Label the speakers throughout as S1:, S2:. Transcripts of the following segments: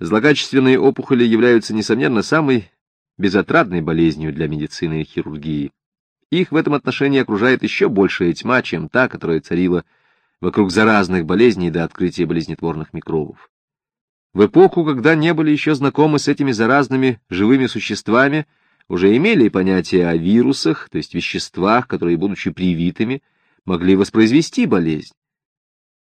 S1: Злокачественные опухоли являются, несомненно, самой безотрадной болезнью для медицины и хирургии. Их в этом отношении окружает еще большая тьма, чем та, которая царила вокруг заразных болезней до открытия болезнетворных микробов. В эпоху, когда не были еще знакомы с этими заразными живыми существами, уже имели понятие о вирусах, то есть веществах, которые, будучи привитыми, могли воспроизвести болезнь.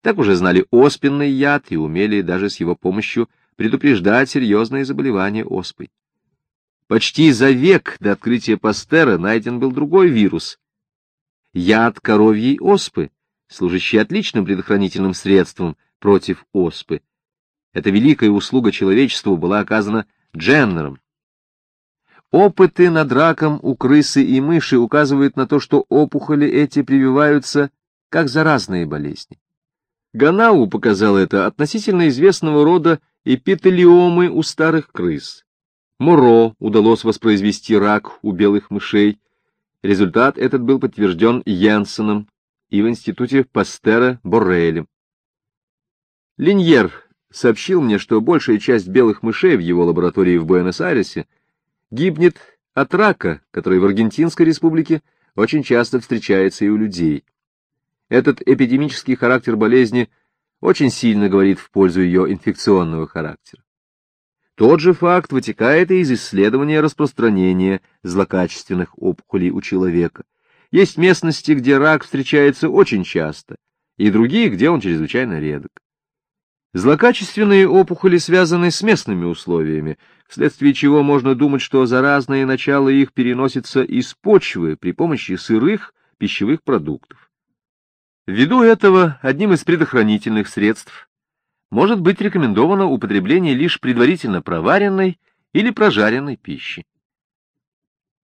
S1: Так уже знали оспенный яд и умели даже с его помощью предупреждать серьезные заболевания оспой. Почти за век до открытия Пастера найден был другой вирус — яд коровьей оспы, служащий отличным предохранительным средством против оспы. Эта великая услуга человечеству была оказана Дженнером. Опыты над раком у крысы и мыши указывают на то, что опухоли эти прививаются как заразные болезни. Ганау показал это относительно известного рода эпителиомы у старых крыс. Моро удалось воспроизвести рак у белых мышей. Результат этот был подтвержден Янсеном и в институте Пастера Боррелем. Линьер сообщил мне, что большая часть белых мышей в его лаборатории в Буэнос-Айресе гибнет от рака, который в Аргентинской республике очень часто встречается и у людей. Этот эпидемический характер болезни очень сильно говорит в пользу ее инфекционного характера. Тот же факт вытекает и из исследования распространения злокачественных опухолей у человека. Есть местности, где рак встречается очень часто, и другие, где он чрезвычайно редок. Злокачественные опухоли связаны с местными условиями, вследствие чего можно думать, что заразное начало их переносится из почвы при помощи сырых пищевых продуктов. Ввиду этого одним из предохранительных средств может быть рекомендовано употребление лишь предварительно проваренной или прожаренной пищи.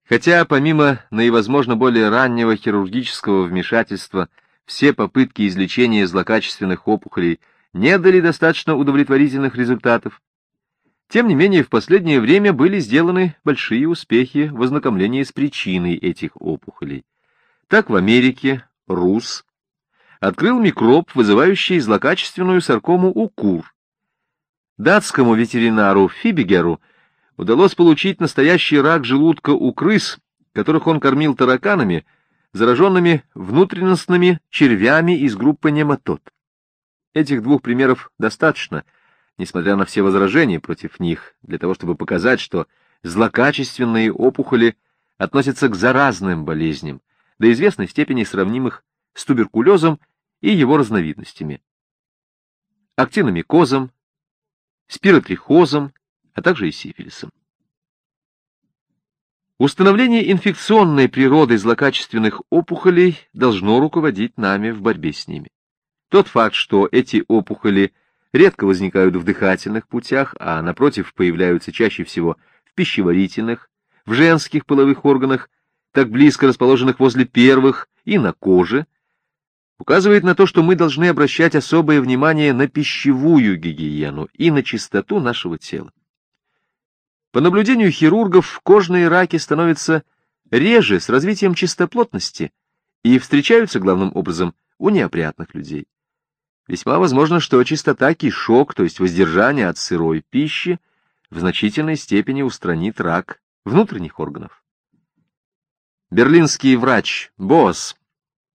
S1: Хотя помимо наивозможно более раннего хирургического вмешательства все попытки излечения злокачественных опухолей не дали достаточно удовлетворительных результатов, тем не менее в последнее время были сделаны большие успехи в ознакомлении с причиной этих опухолей. Так в Америке Рус открыл микроб, вызывающий злокачественную саркому у кур. Датскому ветеринару Фибигеру удалось получить настоящий рак желудка у крыс, которых он кормил тараканами, зараженными внутренностными червями из группы нематод. Этих двух примеров достаточно, несмотря на все возражения против них, для того, чтобы показать, что злокачественные опухоли относятся к заразным болезням, до известной степени сравнимых с туберкулезом и его разновидностями. Актиномикозом, спиротрихозом, а также и сифилисом. Установление инфекционной природы злокачественных опухолей должно руководить нами в борьбе с ними. Тот факт, что эти опухоли редко возникают в дыхательных путях, а напротив появляются чаще всего в пищеварительных, в женских половых органах, так близко расположенных возле первых и на коже, указывает на то, что мы должны обращать особое внимание на пищевую гигиену и на чистоту нашего тела. По наблюдению хирургов, кожные раки становятся реже с развитием чистоплотности и встречаются главным образом у неопрятных людей. Весьма возможно, что чистота кишок, то есть воздержание от сырой пищи, в значительной степени устранит рак внутренних органов. Берлинский врач Босс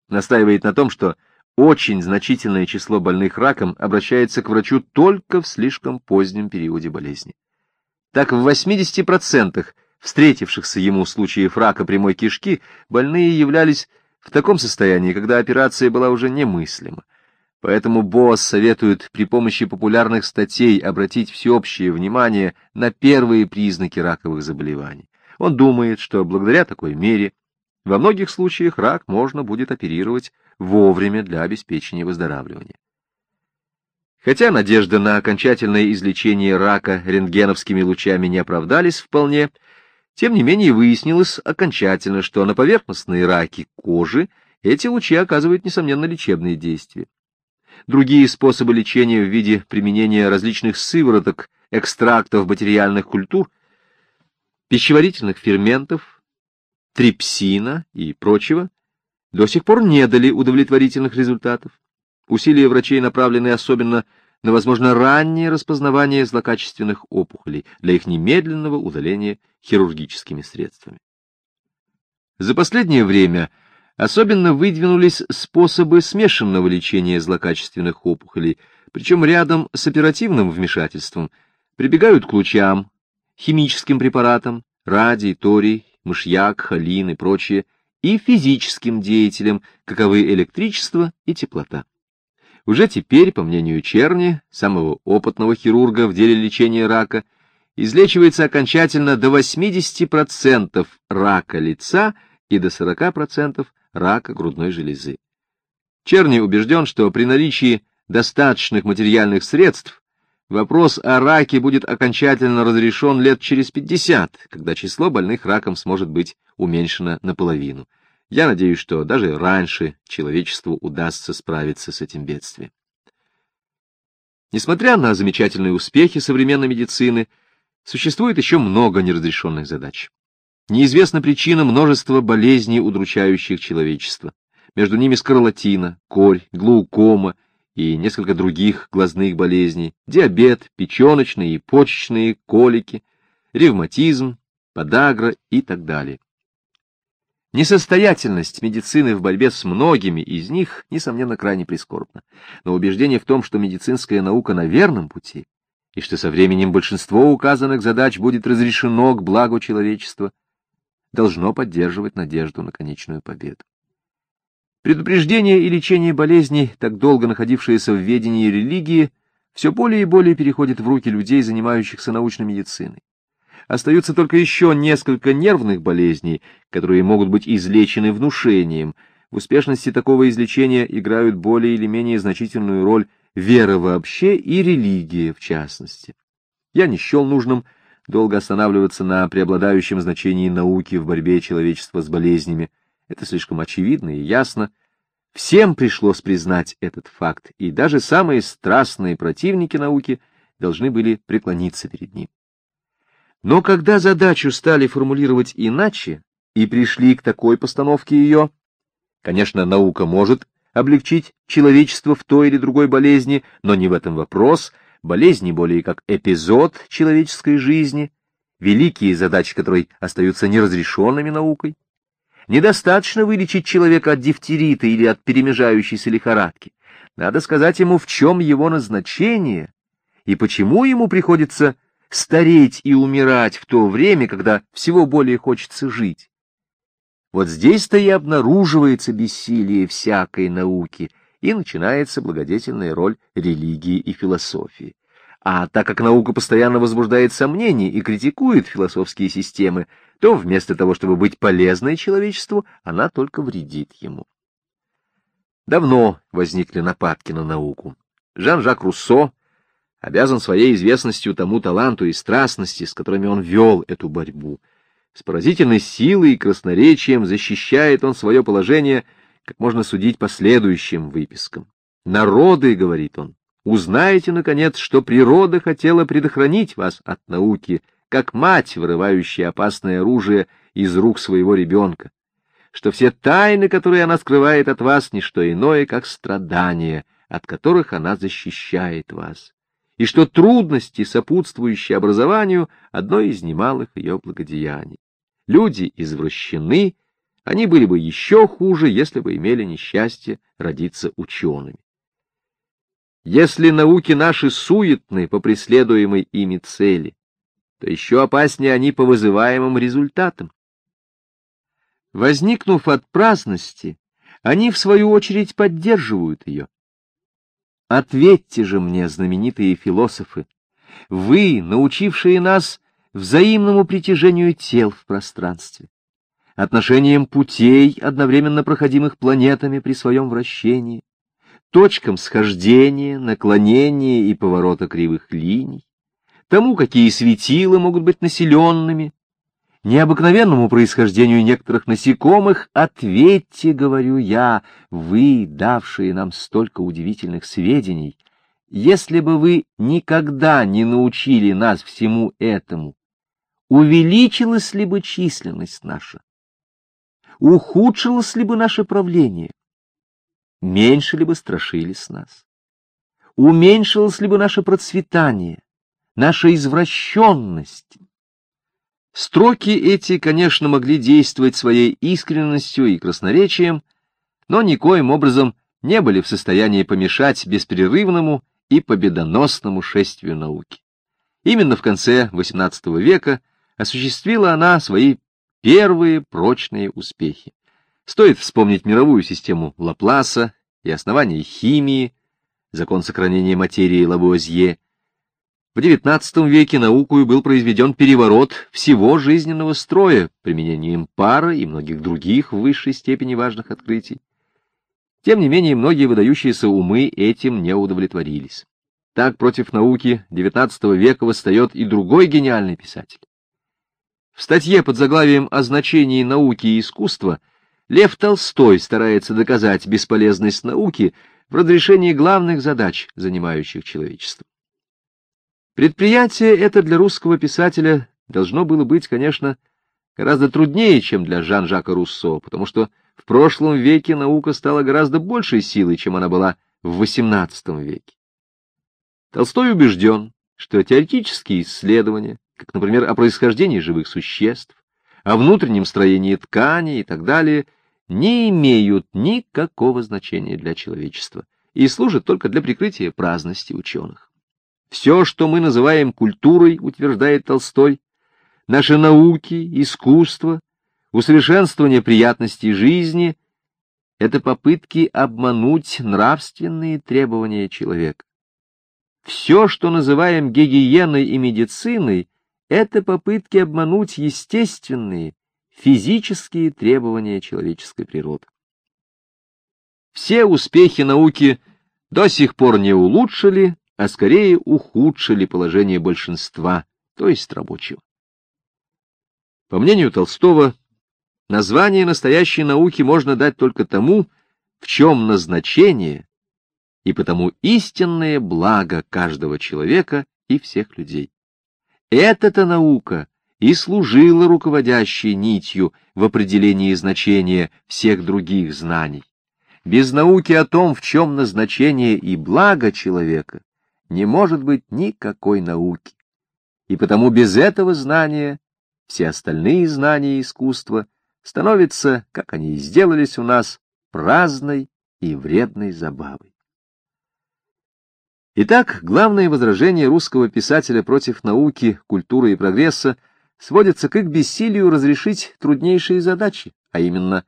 S1: настаивает на том, что очень значительное число больных раком обращается к врачу только в слишком позднем периоде болезни. Так в 80% встретившихся ему случаев рака прямой кишки больные являлись в таком состоянии, когда операция была уже немыслима. Поэтому Босс советует при помощи популярных статей обратить всеобщее внимание на первые признаки раковых заболеваний. Он думает, что благодаря такой мере во многих случаях рак можно будет оперировать вовремя для обеспечения выздоравливания. Хотя надежды на окончательное излечение рака рентгеновскими лучами не оправдались вполне, тем не менее выяснилось окончательно, что на поверхностные раки кожи эти лучи оказывают, несомненно, лечебные действия. Другие способы лечения в виде применения различных сывороток, экстрактов материальных культур, пищеварительных ферментов, трипсина и прочего, до сих пор не дали удовлетворительных результатов. Усилия врачей направлены особенно на, возможно, раннее распознавание злокачественных опухолей для их немедленного удаления хирургическими средствами. За последнее время особенно выдвинулись способы смешанного лечения злокачественных опухолей, причем рядом с оперативным вмешательством прибегают к лучам, химическим препаратам, радий, торий, мышьяк, холин и прочее, и физическим деятелям, каковы электричество и теплота. Уже теперь, по мнению Черни, самого опытного хирурга в деле лечения рака, излечивается окончательно до 80% рака лица и до 40% рака грудной железы. Черни убежден, что при наличии достаточных материальных средств вопрос о раке будет окончательно разрешен лет через 50, когда число больных раком сможет быть уменьшено наполовину. Я надеюсь, что даже раньше человечеству удастся справиться с этим бедствием. Несмотря на замечательные успехи современной медицины, существует еще много неразрешенных задач. Неизвестна причина множества болезней, удручающих человечество. Между ними скарлатина, корь, глаукома и несколько других глазных болезней, диабет, печеночные и почечные колики, ревматизм, подагра и так далее. Несостоятельность медицины в борьбе с многими из них, несомненно, крайне прискорбна. Но убеждение в том, что медицинская наука на верном пути, и что со временем большинство указанных задач будет разрешено к благу человечества, должно поддерживать надежду на конечную победу. Предупреждение и лечение болезней, так долго находившиеся в ведении религии, все более и более переходит в руки людей, занимающихся научной медициной. Остаются только еще несколько нервных болезней, которые могут быть излечены внушением. В успешности такого излечения играют более или менее значительную роль вера вообще и религия в частности. Я не счел нужным долго останавливаться на преобладающем значении науки в борьбе человечества с болезнями. Это слишком очевидно и ясно. Всем пришлось признать этот факт, и даже самые страстные противники науки должны были преклониться перед ним. Но когда задачу стали формулировать иначе и пришли к такой постановке ее, конечно, наука может облегчить человечество в той или другой болезни, но не в этом вопрос, болезни более как эпизод человеческой жизни, великие задачи которой остаются неразрешенными наукой. Недостаточно вылечить человека от дифтерита или от перемежающейся лихорадки. Надо сказать ему, в чем его назначение и почему ему приходится стареть и умирать в то время, когда всего более хочется жить. Вот здесь-то и обнаруживается бессилие всякой науки, и начинается благодетельная роль религии и философии. А так как наука постоянно возбуждает сомнения и критикует философские системы, то вместо того, чтобы быть полезной человечеству, она только вредит ему. Давно возникли нападки на науку. Жан-Жак Руссо обязан своей известностью тому таланту и страстности, с которыми он вел эту борьбу. С поразительной силой и красноречием защищает он свое положение, как можно судить по следующим выпискам. «Народы, — говорит он, — узнаете, наконец, что природа хотела предохранить вас от науки, как мать, вырывающая опасное оружие из рук своего ребенка, что все тайны, которые она скрывает от вас, — не что иное, как страдания, от которых она защищает вас и что трудности, сопутствующие образованию, одно из немалых ее благодеяний. Люди извращены, они были бы еще хуже, если бы имели несчастье родиться учеными. Если науки наши суетны по преследуемой ими цели, то еще опаснее они по вызываемым результатам. Возникнув от праздности, они, в свою очередь, поддерживают ее. Ответьте же мне, знаменитые философы, вы, научившие нас взаимному притяжению тел в пространстве, отношением путей, одновременно проходимых планетами при своем вращении, точкам схождения, наклонения и поворота кривых линий, тому, какие светила могут быть населенными, необыкновенному происхождению некоторых насекомых, ответьте, говорю я, вы, давшие нам столько удивительных сведений, если бы вы никогда не научили нас всему этому, увеличилась ли бы численность наша? Ухудшилось ли бы наше правление? Меньше ли бы страшились нас? уменьшилось ли бы наше процветание, наша извращенность. Строки эти, конечно, могли действовать своей искренностью и красноречием, но никоим образом не были в состоянии помешать беспрерывному и победоносному шествию науки. Именно в конце XVIII века осуществила она свои первые прочные успехи. Стоит вспомнить мировую систему Лапласа и основание химии, закон сохранения материи Лавуазье. В XIX веке наукою был произведен переворот всего жизненного строя применением пара и многих других в высшей степени важных открытий. Тем не менее, многие выдающиеся умы этим не удовлетворились. Так против науки XIX века восстает и другой гениальный писатель. В статье под заглавием «О значении науки и искусства» Лев Толстой старается доказать бесполезность науки в разрешении главных задач, занимающих человечество. Предприятие это для русского писателя должно было быть, конечно, гораздо труднее, чем для Жан-Жака Руссо, потому что в прошлом веке наука стала гораздо большей силой, чем она была в XVIII веке. Толстой убежден, что теоретические исследования, как, например, о происхождении живых существ, о внутреннем строении ткани и так далее, не имеют никакого значения для человечества и служат только для прикрытия праздности ученых. Все, что мы называем культурой, утверждает Толстой, наши науки, искусство, усовершенствование приятностей жизни — это попытки обмануть нравственные требования человека. Все, что называем гигиеной и медициной, это попытки обмануть естественные, физические требования человеческой природы. Все успехи науки до сих пор не улучшили, а скорее ухудшили положение большинства, то есть рабочего. По мнению Толстого, название настоящей науки можно дать только тому, в чем назначение и потому истинное благо каждого человека и всех людей. Эта-то наука и служила руководящей нитью в определении значения всех других знаний. Без науки о том, в чем назначение и благо человека, не может быть никакой науки. И потому без этого знания все остальные знания искусства становятся, как они и сделались у нас, праздной и вредной забавой. Итак, главное возражение русского писателя против науки, культуры и прогресса сводится к их бессилию разрешить труднейшие задачи, а именно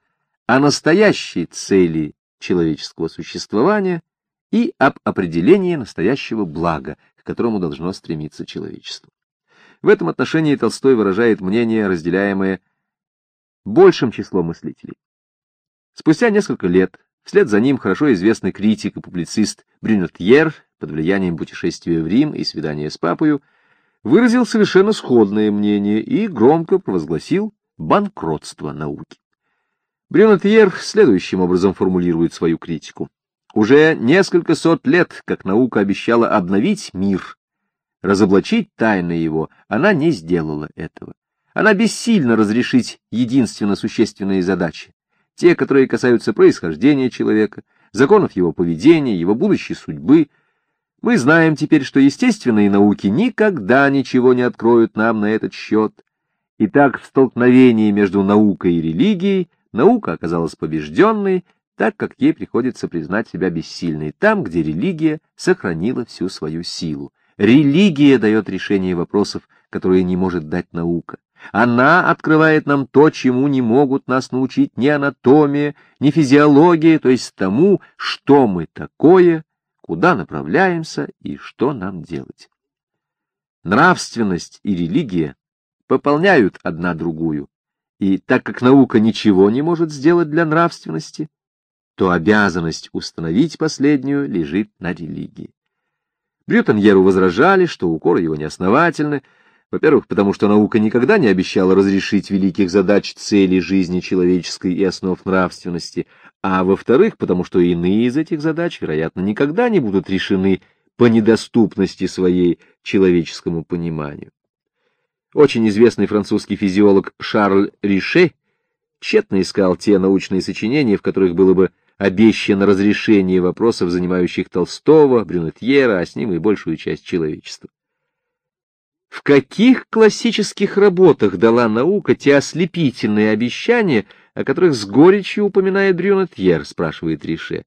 S1: о настоящей цели человеческого существования и об определении настоящего блага, к которому должно стремиться человечество. В этом отношении Толстой выражает мнение, разделяемое большим числом мыслителей. Спустя несколько лет, вслед за ним хорошо известный критик и публицист Брюнетьер под влиянием путешествия в Рим и свидания с папою, выразил совершенно сходное мнение и громко провозгласил банкротство науки. Брюнетьер следующим образом формулирует свою критику. Уже несколько сот лет, как наука обещала обновить мир, разоблачить тайны его, она не сделала этого. Она бессильна разрешить единственно существенные задачи, те, которые касаются происхождения человека, законов его поведения, его будущей судьбы, мы знаем теперь, что естественные науки никогда ничего не откроют нам на этот счет. Итак, в столкновении между наукой и религией наука оказалась побежденной, так как ей приходится признать себя бессильной там, где религия сохранила всю свою силу. Религия дает решение вопросов, которые не может дать наука. Она открывает нам то, чему не могут нас научить ни анатомия, ни физиология, то есть тому, что мы такое, куда направляемся и что нам делать. Нравственность и религия пополняют одна другую, и так как наука ничего не может сделать для нравственности, то обязанность установить последнюю лежит на религии. Брютоньеру возражали, что укоры его неосновательны, во-первых, потому что наука никогда не обещала разрешить великих задач цели жизни человеческой и основ нравственности, а во-вторых, потому что иные из этих задач, вероятно, никогда не будут решены по недоступности своей человеческому пониманию. Очень известный французский физиолог Шарль Рише тщетно искал те научные сочинения, в которых было бы обещано разрешение вопросов, занимающих Толстого, Брюнетьера, а с ним и большую часть человечества. В каких классических работах дала наука те ослепительные обещания, о которых с горечью упоминает Брюнетьер, спрашивает Рише.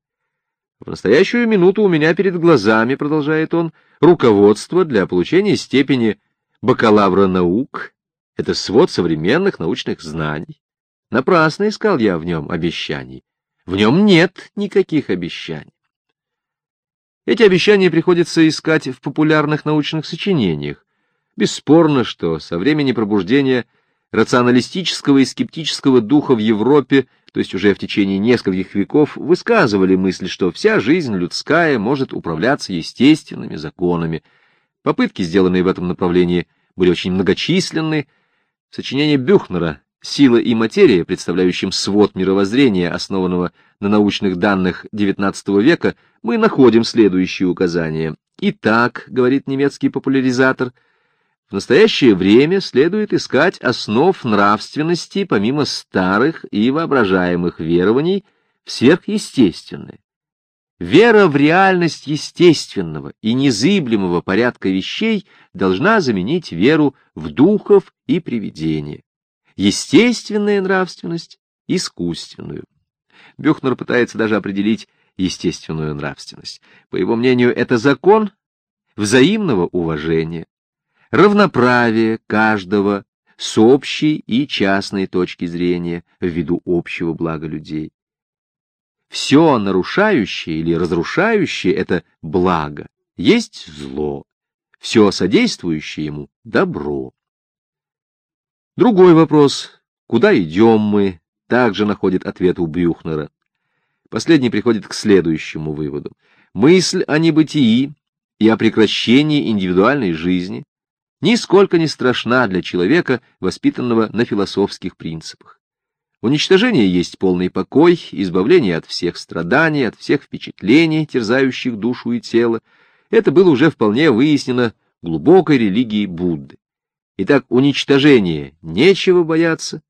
S1: В настоящую минуту у меня перед глазами, продолжает он, руководство для получения степени бакалавра наук. Это свод современных научных знаний. Напрасно искал я в нем обещаний. В нем нет никаких обещаний. Эти обещания приходится искать в популярных научных сочинениях. Бесспорно, что со времени пробуждения рационалистического и скептического духа в Европе, то есть уже в течение нескольких веков, высказывали мысль, что вся жизнь людская может управляться естественными законами. Попытки, сделанные в этом направлении, были очень многочисленны. Сочинение Бюхнера Сила и материя, представляющим свод мировоззрения, основанного на научных данных XIX века, мы находим следующие указания. Итак, говорит немецкий популяризатор, в настоящее время следует искать основ нравственности помимо старых и воображаемых верований в сверхъестественное. Вера в реальность естественного и незыблемого порядка вещей должна заменить веру в духов и привидения естественная нравственность, искусственную. Бюхнер пытается даже определить естественную нравственность. По его мнению, это закон взаимного уважения, равноправия каждого с общей и частной точки зрения в виду общего блага людей. Все нарушающее или разрушающее — это благо, есть зло, все содействующее ему — добро. Другой вопрос, куда идем мы, также находит ответ у Брюхнера. Последний приходит к следующему выводу. Мысль о небытии и о прекращении индивидуальной жизни нисколько не страшна для человека, воспитанного на философских принципах. Уничтожение есть полный покой, избавление от всех страданий, от всех впечатлений, терзающих душу и тело. Это было уже вполне выяснено глубокой религией Будды. Итак, уничтожение нечего бояться,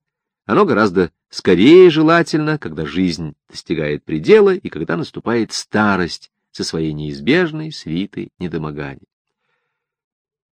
S1: оно гораздо скорее желательно, когда жизнь достигает предела и когда наступает старость со своей неизбежной свитой недомоганий.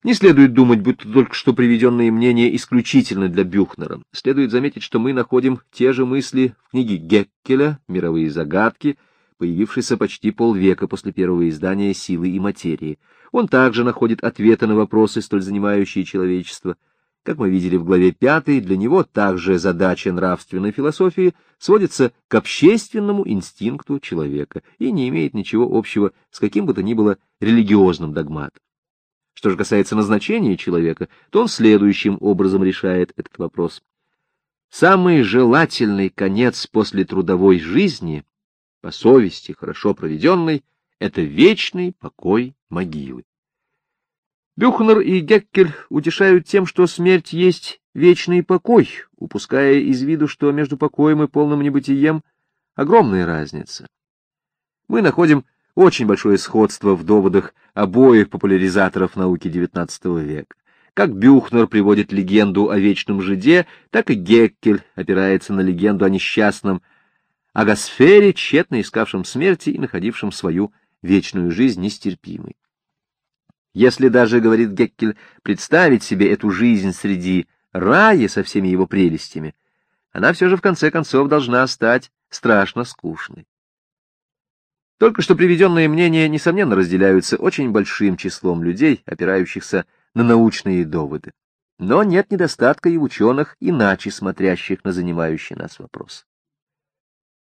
S1: Не следует думать, будто только что приведенные мнения исключительно для Бюхнера. Следует заметить, что мы находим те же мысли в книге Геккеля «Мировые загадки», появившейся почти полвека после первого издания «Силы и материи». Он также находит ответы на вопросы, столь занимающие человечество. Как мы видели в главе пятой, для него также задача нравственной философии сводится к общественному инстинкту человека и не имеет ничего общего с каким бы то ни было религиозным догматом. Что же касается назначения человека, то он следующим образом решает этот вопрос. Самый желательный конец после трудовой жизни, по совести хорошо проведенной, это вечный покой могилы. Бюхнер и Геккель утешают тем, что смерть есть вечный покой, упуская из виду, что между покоем и полным небытием огромная разница. Мы находим очень большое сходство в доводах обоих популяризаторов науки XIX века. Как Бюхнер приводит легенду о вечном жиде, так и Геккель опирается на легенду о несчастном Агасфере, тщетно искавшем смерти и находившем свою вечную жизнь нестерпимой. Если даже, говорит Геккель, представить себе эту жизнь среди рая со всеми его прелестями, она все же в конце концов должна стать страшно скучной. Только что приведенные мнения, несомненно, разделяются очень большим числом людей, опирающихся на научные доводы. Но нет недостатка и ученых, иначе смотрящих на занимающий нас вопрос.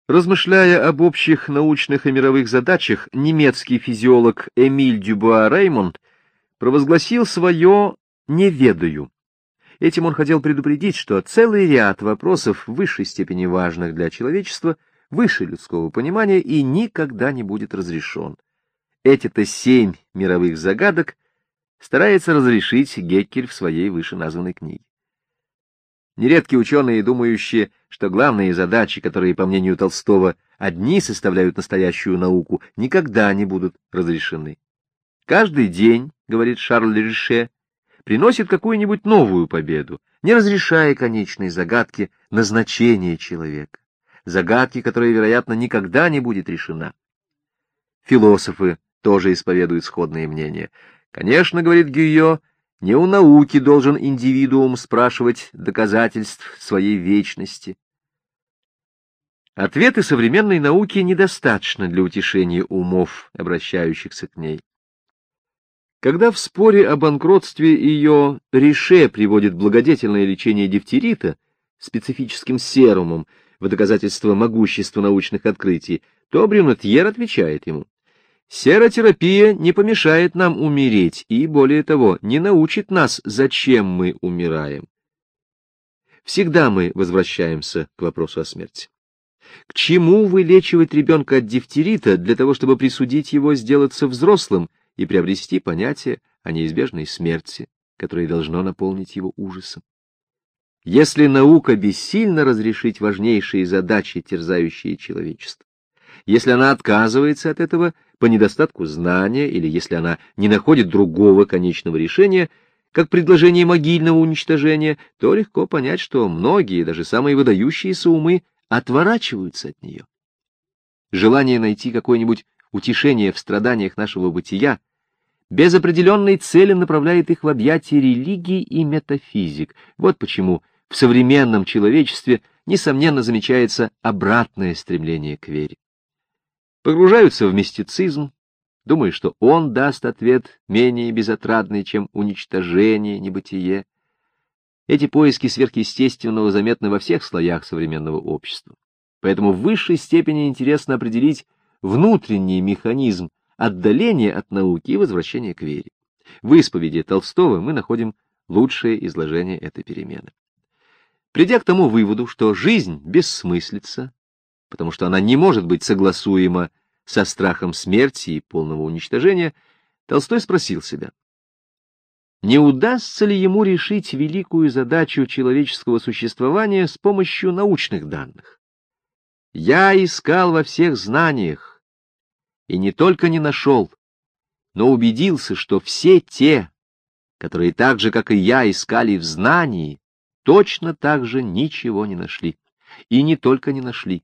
S1: Размышляя об общих научных и мировых задачах, немецкий физиолог Эмиль Дюбуа Реймонд провозгласил свое «не ведаю». Этим он хотел предупредить, что целый ряд вопросов в высшей степени важных для человечества, выше людского понимания и никогда не будет разрешен. Эти-то семь мировых загадок старается разрешить Геккель в своей вышеназванной книге. Нередки ученые, думающие, что главные задачи, которые, по мнению Толстого, одни составляют настоящую науку, никогда не будут разрешены. Каждый день, говорит Шарль Рише, приносит какую-нибудь новую победу, не разрешая конечной загадки назначения человека. загадки, которая, вероятно, никогда не будет решена. Философы тоже исповедуют сходные мнения. Конечно, говорит Гюйо, не у науки должен индивидуум спрашивать доказательств своей вечности. Ответы современной науки недостаточно для утешения умов, обращающихся к ней. Когда в споре о банкротстве ее Рише приводит благодетельное лечение дифтерита специфическим серумом в доказательство могущества научных открытий, то Брюнетьер отвечает ему, «Серотерапия не помешает нам умереть и, более того, не научит нас, зачем мы умираем. Всегда мы возвращаемся к вопросу о смерти. К чему вылечивать ребенка от дифтерита для того, чтобы присудить его сделаться взрослым и приобрести понятие о неизбежной смерти, которое должно наполнить его ужасом? Если наука бессильна разрешить важнейшие задачи, терзающие человечество, если она отказывается от этого по недостатку знания или если она не находит другого конечного решения, как предложение могильного уничтожения, то легко понять, что многие, даже самые выдающиеся умы, отворачиваются от нее. Желание найти какое-нибудь утешение в страданиях нашего бытия без определенной цели направляет их в объятия религии и метафизик. Вот почему в современном человечестве несомненно замечается обратное стремление к вере. Погружаются в мистицизм, думая, что он даст ответ менее безотрадный, чем уничтожение, небытие, эти поиски сверхъестественного заметны во всех слоях современного общества. Поэтому в высшей степени интересно определить внутренний механизм отдаления от науки и возвращения к вере. В исповеди Толстого мы находим лучшее изложение этой перемены. Придя к тому выводу, что жизнь бессмыслица, потому что она не может быть согласуема со страхом смерти и полного уничтожения, Толстой спросил себя, не удастся ли ему решить великую задачу человеческого существования с помощью научных данных. Я искал во всех знаниях, и не только не нашел, но убедился, что все те, которые так же, как и я, искали в знании, точно так же ничего не нашли. И не только не нашли,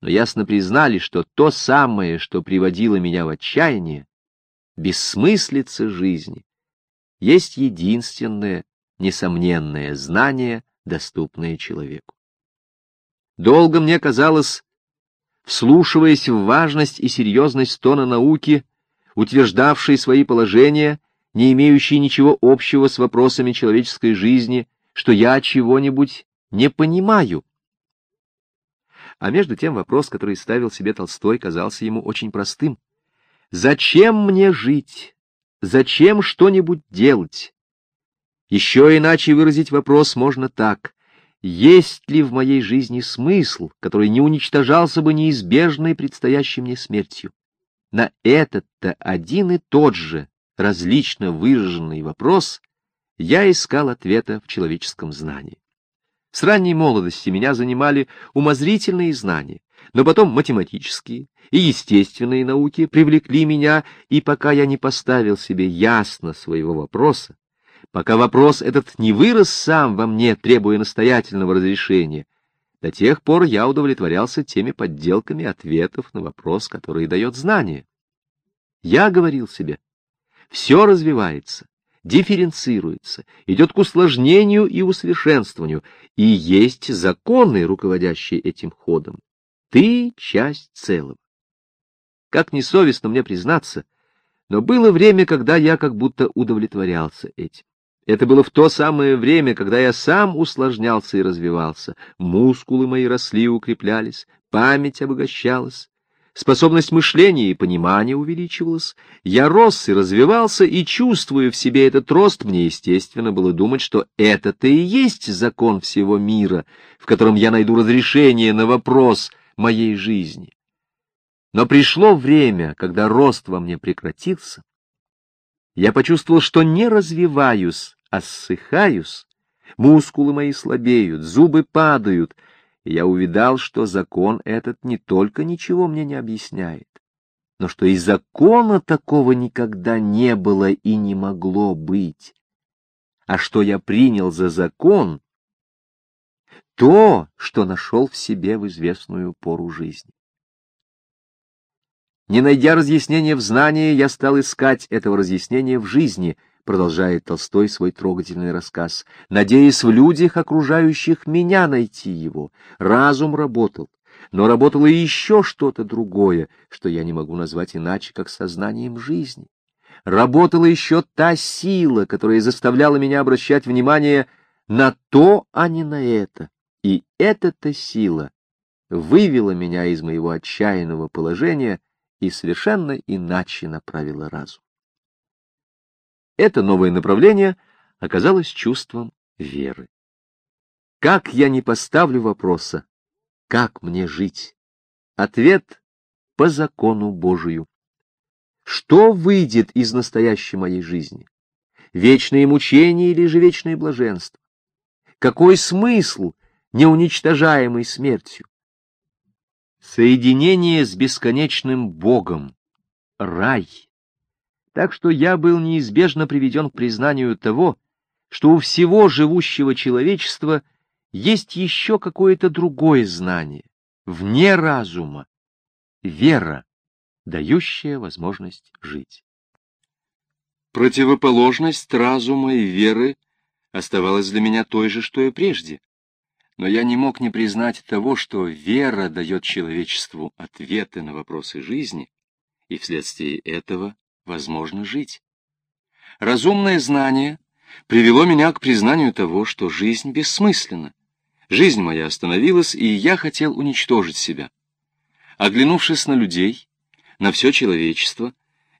S1: но ясно признали, что то самое, что приводило меня в отчаяние, бессмыслица жизни, есть единственное, несомненное знание, доступное человеку. Долго мне казалось, вслушиваясь в важность и серьезность тона науки, утверждавшей свои положения, не имеющие ничего общего с вопросами человеческой жизни, что я чего-нибудь не понимаю. А между тем вопрос, который ставил себе Толстой, казался ему очень простым. Зачем мне жить? Зачем что-нибудь делать? Еще иначе выразить вопрос можно так. Есть ли в моей жизни смысл, который не уничтожался бы неизбежной предстоящей мне смертью? На этот-то один и тот же, различно выраженный вопрос, я искал ответа в человеческом знании. С ранней молодости меня занимали умозрительные знания, но потом математические и естественные науки привлекли меня, и пока я не поставил себе ясно своего вопроса, пока вопрос этот не вырос сам во мне, требуя настоятельного разрешения, до тех пор я удовлетворялся теми подделками ответов на вопрос, который дает знание. Я говорил себе, все развивается, дифференцируется, идет к усложнению и усовершенствованию, и есть законы, руководящие этим ходом. Ты — часть целого. Как несовестно мне признаться, но было время, когда я как будто удовлетворялся этим. Это было в то самое время, когда я сам усложнялся и развивался, мускулы мои росли и укреплялись, память обогащалась, способность мышления и понимания увеличивалась, я рос и развивался, и, чувствуя в себе этот рост, мне, естественно, было думать, что это-то и есть закон всего мира, в котором я найду разрешение на вопрос моей жизни. Но пришло время, когда рост во мне прекратился. Я почувствовал, что не развиваюсь, а ссыхаюсь, мускулы мои слабеют, зубы падают, и я увидал, что закон этот не только ничего мне не объясняет, но что и закона такого никогда не было и не могло быть. А что я принял за закон, то, что нашел в себе в известную пору жизни. Не найдя разъяснения в знании, я стал искать этого разъяснения в жизни, продолжает Толстой свой трогательный рассказ, надеясь в людях, окружающих меня, найти его. Разум работал, но работало и еще что-то другое, что я не могу назвать иначе, как сознанием жизни. Работала еще та сила, которая заставляла меня обращать внимание на то, а не на это. И эта-то сила вывела меня из моего отчаянного положения и совершенно иначе направила разум. Это новое направление оказалось чувством веры. Как я не поставлю вопроса, как мне жить? Ответ — по закону Божию. Что выйдет из настоящей моей жизни? Вечные мучения или же вечное блаженство? Какой смысл, неуничтожаемый смертью? Соединение с бесконечным Богом, рай. Так что я был неизбежно приведен к признанию того, что у всего живущего человечества есть еще какое-то другое знание, вне разума, вера, дающая возможность жить. Противоположность разума и веры оставалась для меня той же, что и прежде. Но я не мог не признать того, что вера дает человечеству ответы на вопросы жизни, и вследствие этого возможно жить. Разумное знание привело меня к признанию того, что жизнь бессмысленна, Жизнь моя остановилась, и я хотел уничтожить себя. Оглянувшись на людей, на все человечество,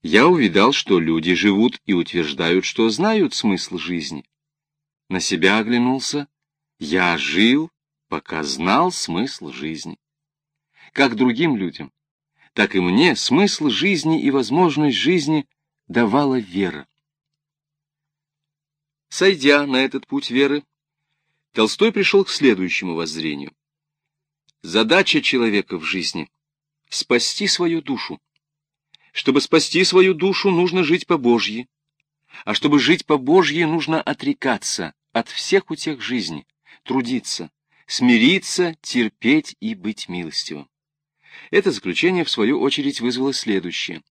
S1: я увидал, что люди живут и утверждают, что знают смысл жизни. На себя оглянулся, я жил, пока знал смысл жизни. Как другим людям, так и мне смысл жизни и возможность жизни давала вера. Сойдя на этот путь веры, Толстой пришел к следующему воззрению. Задача человека в жизни — спасти свою душу. Чтобы спасти свою душу, нужно жить по-божьи. А чтобы жить по-божьи, нужно отрекаться от всех утех жизни, трудиться, смириться, терпеть и быть милостивым. Это заключение, в свою очередь, вызвало следующее.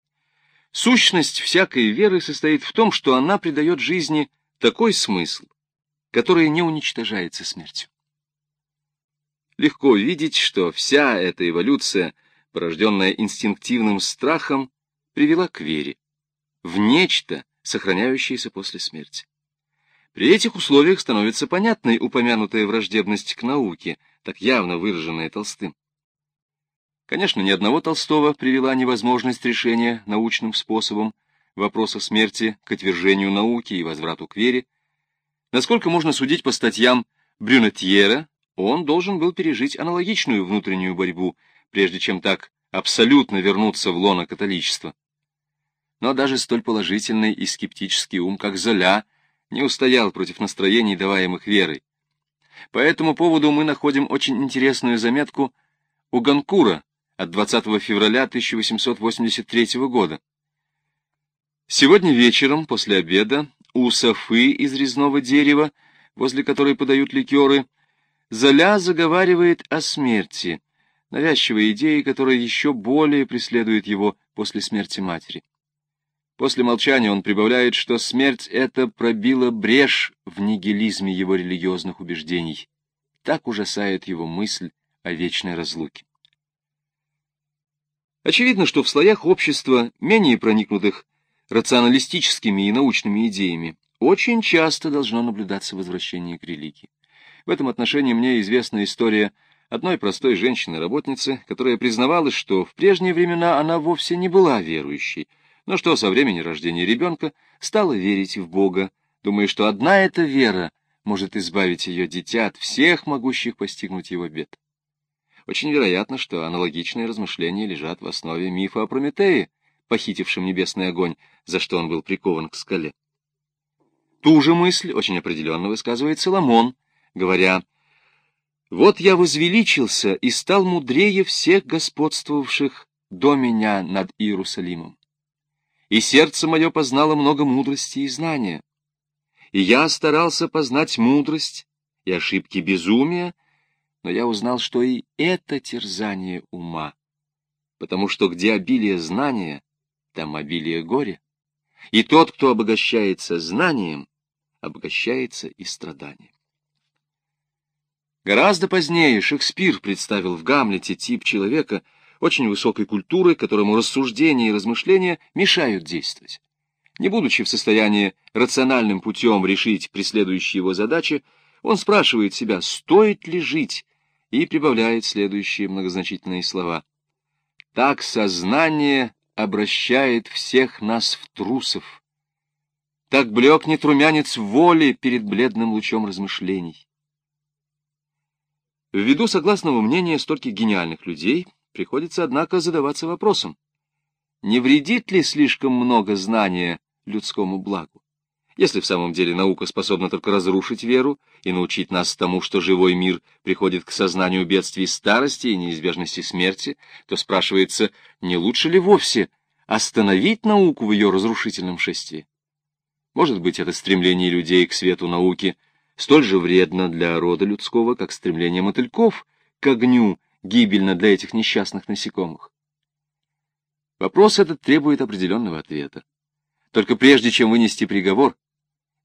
S1: Сущность всякой веры состоит в том, что она придает жизни такой смысл, которое не уничтожается смертью. Легко видеть, что вся эта эволюция, порожденная инстинктивным страхом, привела к вере, в нечто, сохраняющееся после смерти. При этих условиях становится понятной упомянутая враждебность к науке, так явно выраженная Толстым. Конечно, ни одного Толстого привела невозможность решения научным способом вопроса смерти к отвержению науки и возврату к вере, Насколько можно судить по статьям Брюнетьера, он должен был пережить аналогичную внутреннюю борьбу, прежде чем так абсолютно вернуться в лоно католичества. Но даже столь положительный и скептический ум, как Золя, не устоял против настроений, даваемых верой. По этому поводу мы находим очень интересную заметку у Ганкура от 20 февраля 1883 года. Сегодня вечером, после обеда, у Софы из резного дерева, возле которой подают ликеры, Золя заговаривает о смерти, навязчивой идеей, которая еще более преследует его после смерти матери. После молчания он прибавляет, что смерть эта пробила брешь в нигилизме его религиозных убеждений. Так ужасает его мысль о вечной разлуке. Очевидно, что в слоях общества, менее проникнутых рационалистическими и научными идеями, очень часто должно наблюдаться возвращение к религии. В этом отношении мне известна история одной простой женщины-работницы, которая признавалась, что в прежние времена она вовсе не была верующей, но что со времени рождения ребенка стала верить в Бога, думая, что одна эта вера может избавить ее дитя от всех могущих постигнуть его бед. Очень вероятно, что аналогичные размышления лежат в основе мифа о Прометее, похитившем небесный огонь, за что он был прикован к скале. Ту же мысль очень определенно высказывает Соломон, говоря, «Вот я возвеличился и стал мудрее всех господствовавших до меня над Иерусалимом. И сердце мое познало много мудрости и знания. И я старался познать мудрость и ошибки безумия, но я узнал, что и это терзание ума, потому что где обилие знания, там обилие горя, и тот, кто обогащается знанием, обогащается и страданием. Гораздо позднее Шекспир представил в Гамлете тип человека очень высокой культуры, которому рассуждения и размышления мешают действовать. Не будучи в состоянии рациональным путем решить преследующие его задачи, он спрашивает себя, стоит ли жить, и прибавляет следующие многозначительные слова. «Так сознание обращает всех нас в трусов. Так блекнет румянец воли перед бледным лучом размышлений». Ввиду согласного мнения стольких гениальных людей, приходится, однако, задаваться вопросом, не вредит ли слишком много знания людскому благу? Если в самом деле наука способна только разрушить веру и научить нас тому, что живой мир приходит к сознанию бедствий старости и неизбежности смерти, то спрашивается, не лучше ли вовсе остановить науку в ее разрушительном шествии? Может быть, это стремление людей к свету науки столь же вредно для рода людского, как стремление мотыльков к огню гибельно для этих несчастных насекомых? Вопрос этот требует определенного ответа. Только прежде чем вынести приговор,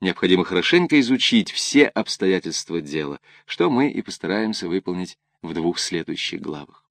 S1: необходимо хорошенько изучить все обстоятельства дела, что мы и постараемся выполнить в двух следующих главах.